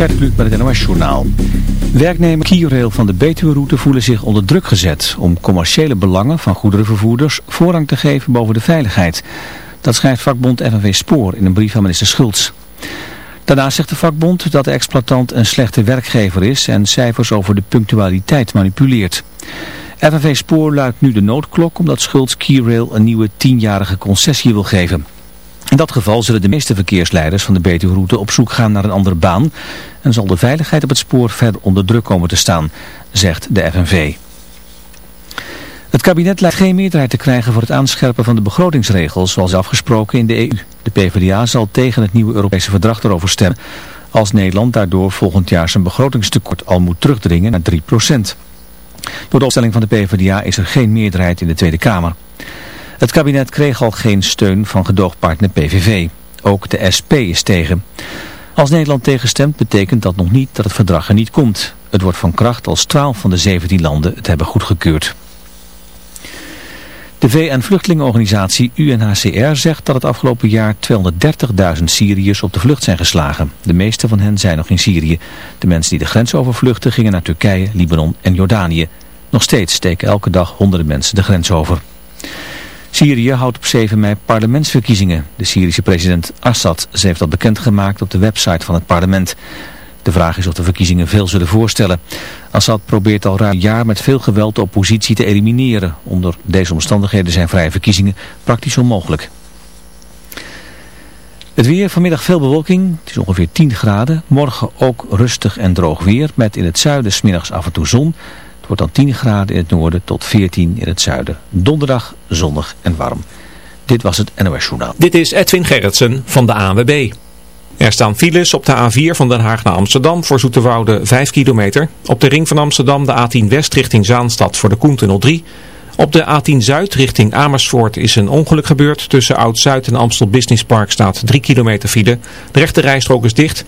Gert Kluk met het NOS Journaal. Werknemers Kierrail van de Betuwe-route voelen zich onder druk gezet om commerciële belangen van goederenvervoerders voorrang te geven boven de veiligheid. Dat schrijft vakbond FNV Spoor in een brief aan minister Schultz. Daarnaast zegt de vakbond dat de exploitant een slechte werkgever is en cijfers over de punctualiteit manipuleert. FNV Spoor luidt nu de noodklok omdat Schultz Keyrail een nieuwe tienjarige concessie wil geven. In dat geval zullen de meeste verkeersleiders van de Betuwe-route op zoek gaan naar een andere baan en zal de veiligheid op het spoor verder onder druk komen te staan, zegt de FNV. Het kabinet lijkt geen meerderheid te krijgen voor het aanscherpen van de begrotingsregels zoals afgesproken in de EU. De PvdA zal tegen het nieuwe Europese verdrag erover stemmen als Nederland daardoor volgend jaar zijn begrotingstekort al moet terugdringen naar 3%. Door de opstelling van de PvdA is er geen meerderheid in de Tweede Kamer. Het kabinet kreeg al geen steun van gedoogpartner PVV. Ook de SP is tegen. Als Nederland tegenstemt betekent dat nog niet dat het verdrag er niet komt. Het wordt van kracht als 12 van de 17 landen het hebben goedgekeurd. De VN-vluchtelingenorganisatie UNHCR zegt dat het afgelopen jaar 230.000 Syriërs op de vlucht zijn geslagen. De meeste van hen zijn nog in Syrië. De mensen die de grens overvluchten gingen naar Turkije, Libanon en Jordanië. Nog steeds steken elke dag honderden mensen de grens over. Syrië houdt op 7 mei parlementsverkiezingen. De Syrische president Assad heeft dat bekendgemaakt op de website van het parlement. De vraag is of de verkiezingen veel zullen voorstellen. Assad probeert al ruim een jaar met veel geweld de oppositie te elimineren. Onder deze omstandigheden zijn vrije verkiezingen praktisch onmogelijk. Het weer, vanmiddag veel bewolking, het is ongeveer 10 graden. Morgen ook rustig en droog weer, met in het zuiden smiddags af en toe zon wordt dan 10 graden in het noorden tot 14 in het zuiden. Donderdag zonnig en warm. Dit was het NOS Journaal. Dit is Edwin Gerritsen van de ANWB. Er staan files op de A4 van Den Haag naar Amsterdam voor Zoeterwoude 5 kilometer. Op de ring van Amsterdam de A10 West richting Zaanstad voor de Koentunnel 3. Op de A10 Zuid richting Amersfoort is een ongeluk gebeurd. Tussen Oud-Zuid en Amstel Business Park staat 3 kilometer file. De rechte rijstrook is dicht.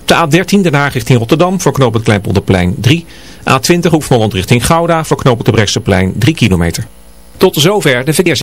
Op de A13 Den Haag richting Rotterdam voor knoop het Kleinpolderplein 3. A20 Hoek van richting Gouda voor knoop het de Brechtseplein 3 kilometer. Tot zover de verkeers.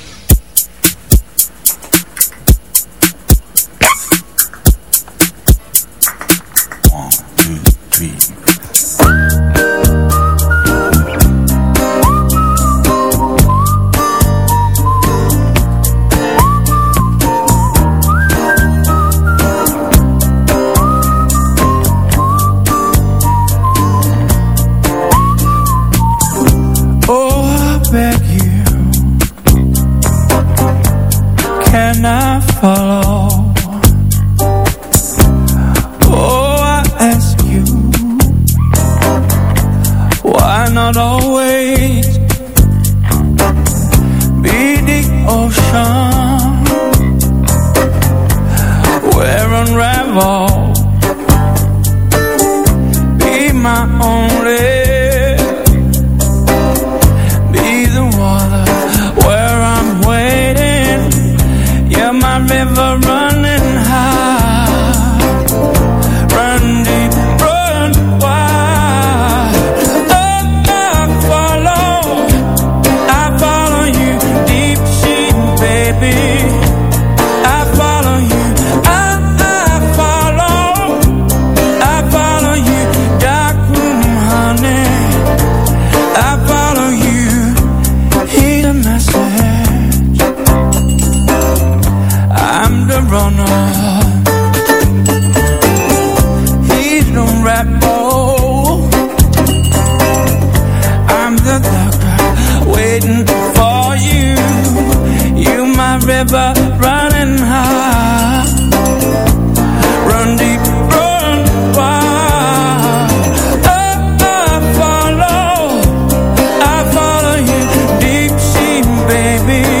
Baby.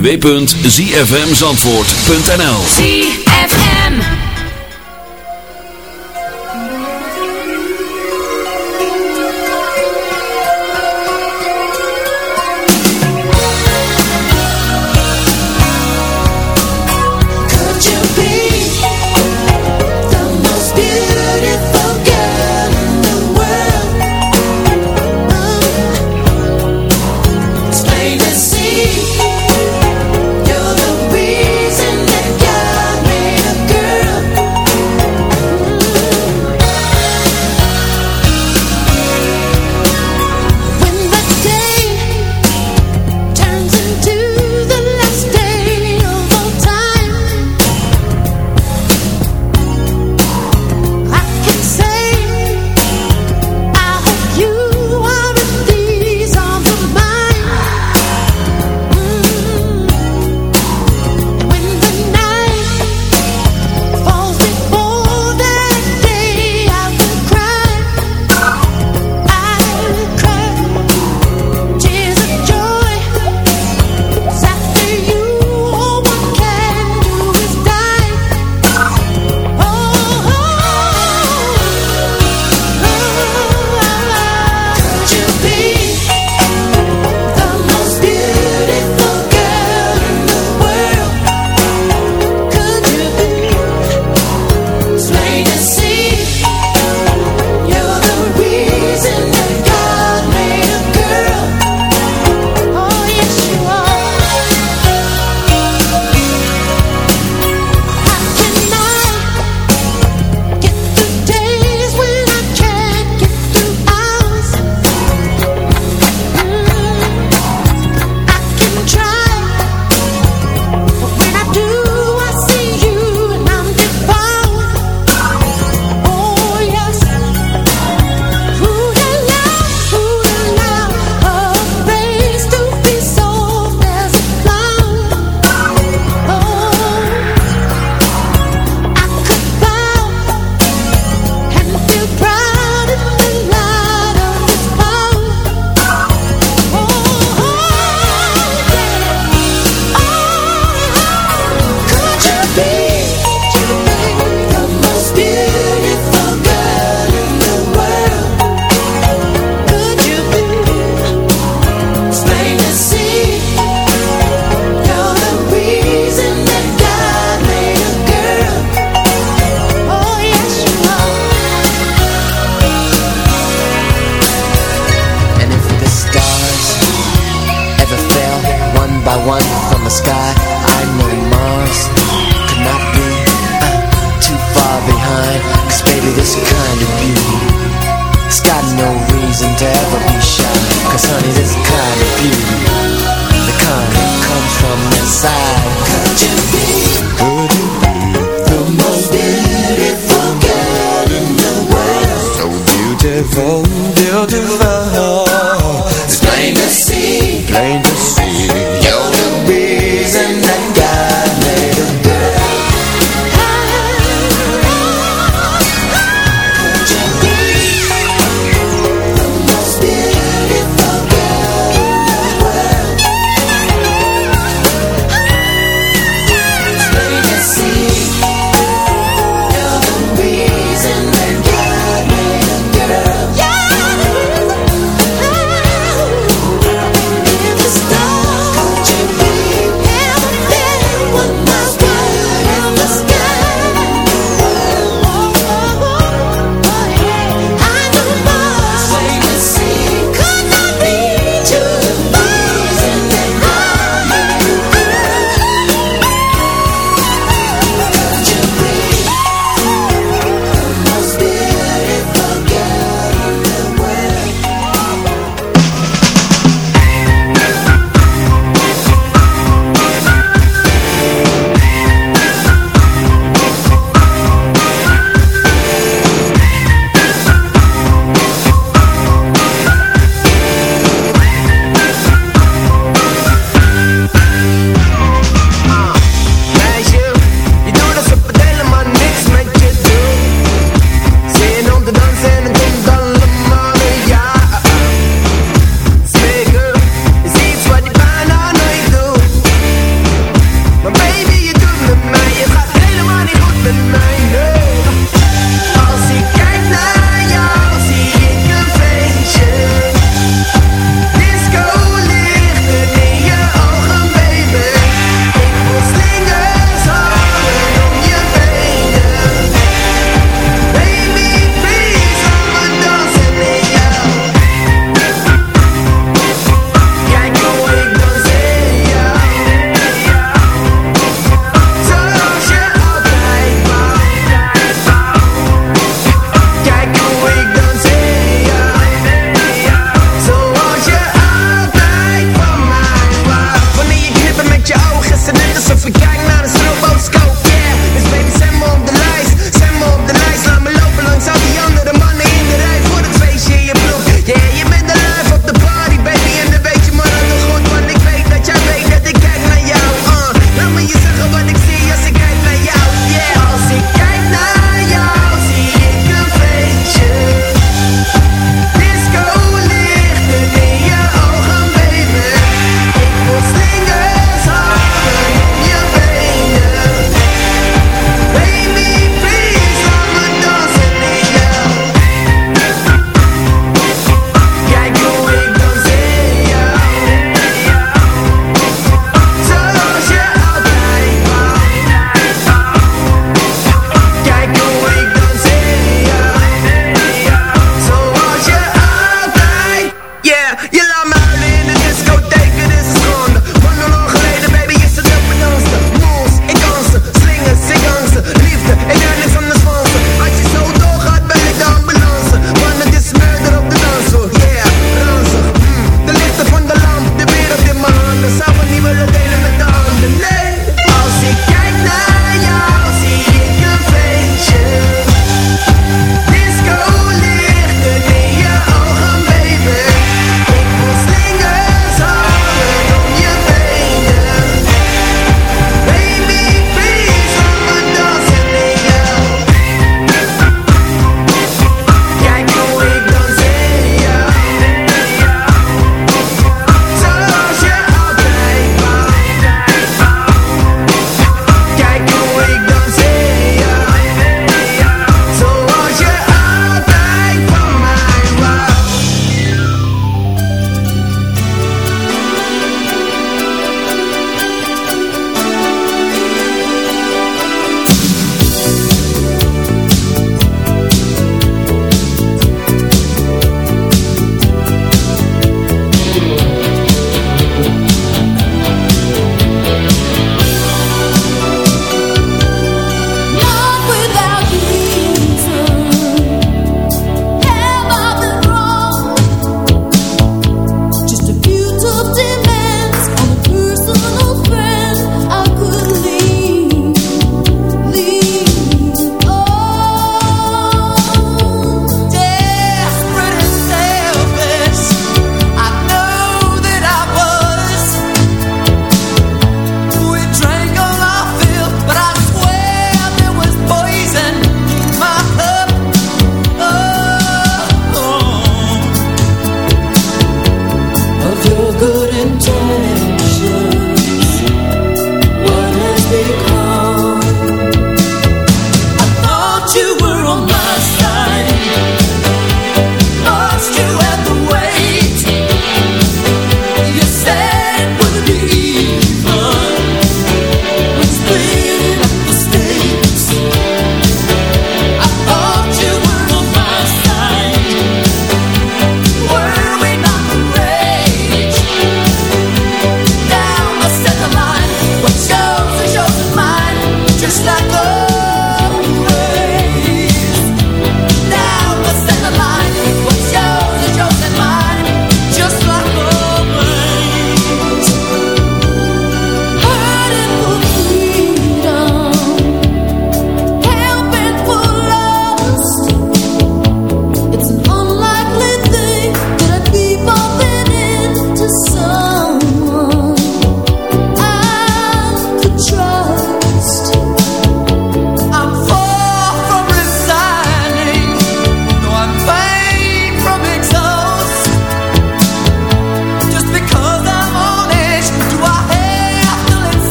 www.zfmzandvoort.nl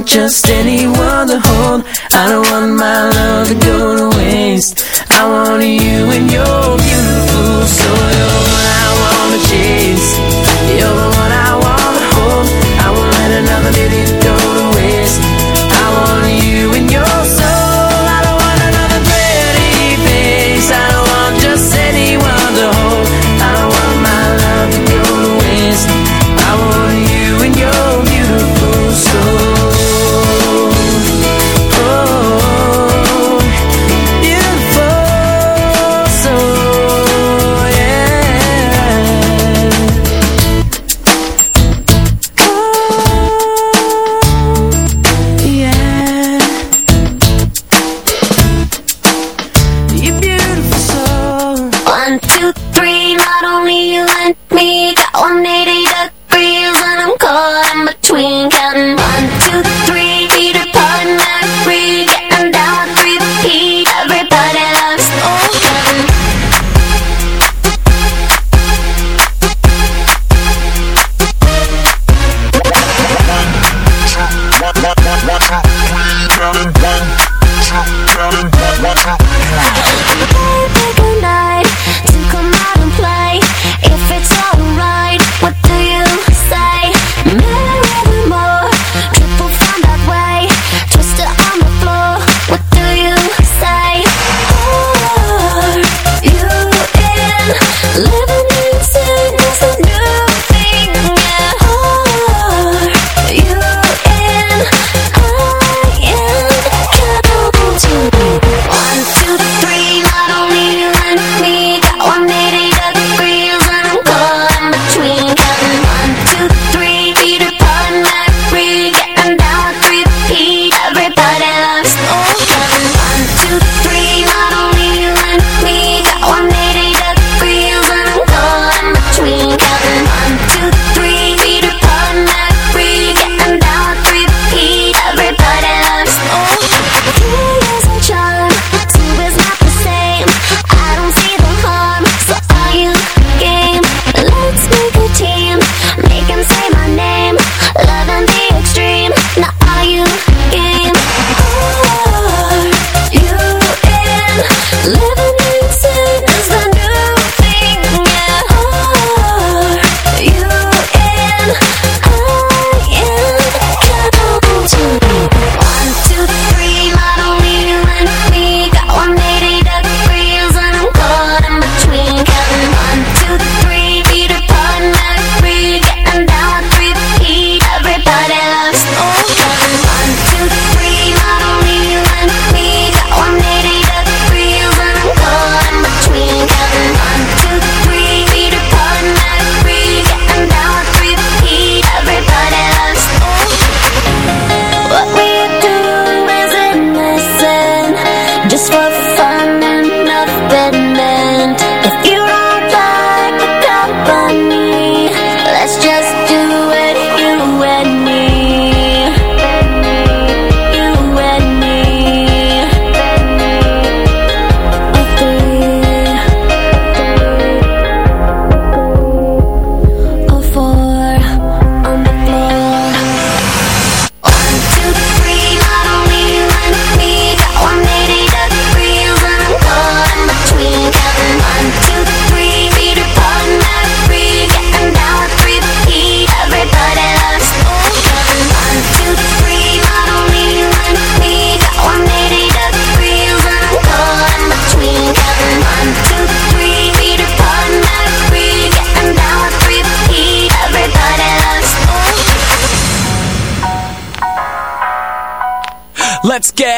want just anyone to hold. I don't want my love to go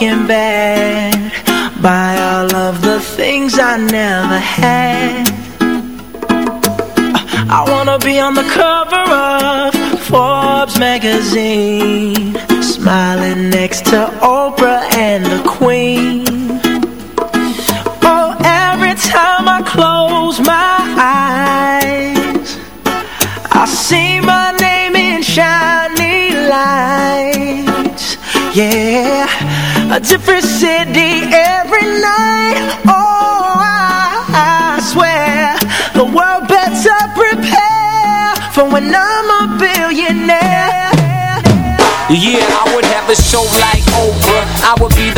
Fucking bad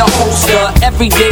the host of Everyday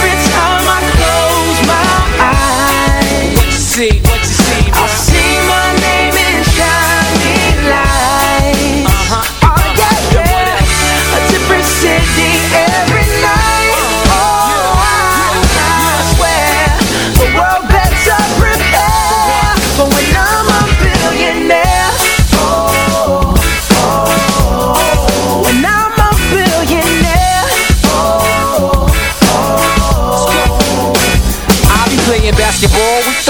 Every time I close my eyes, What you see,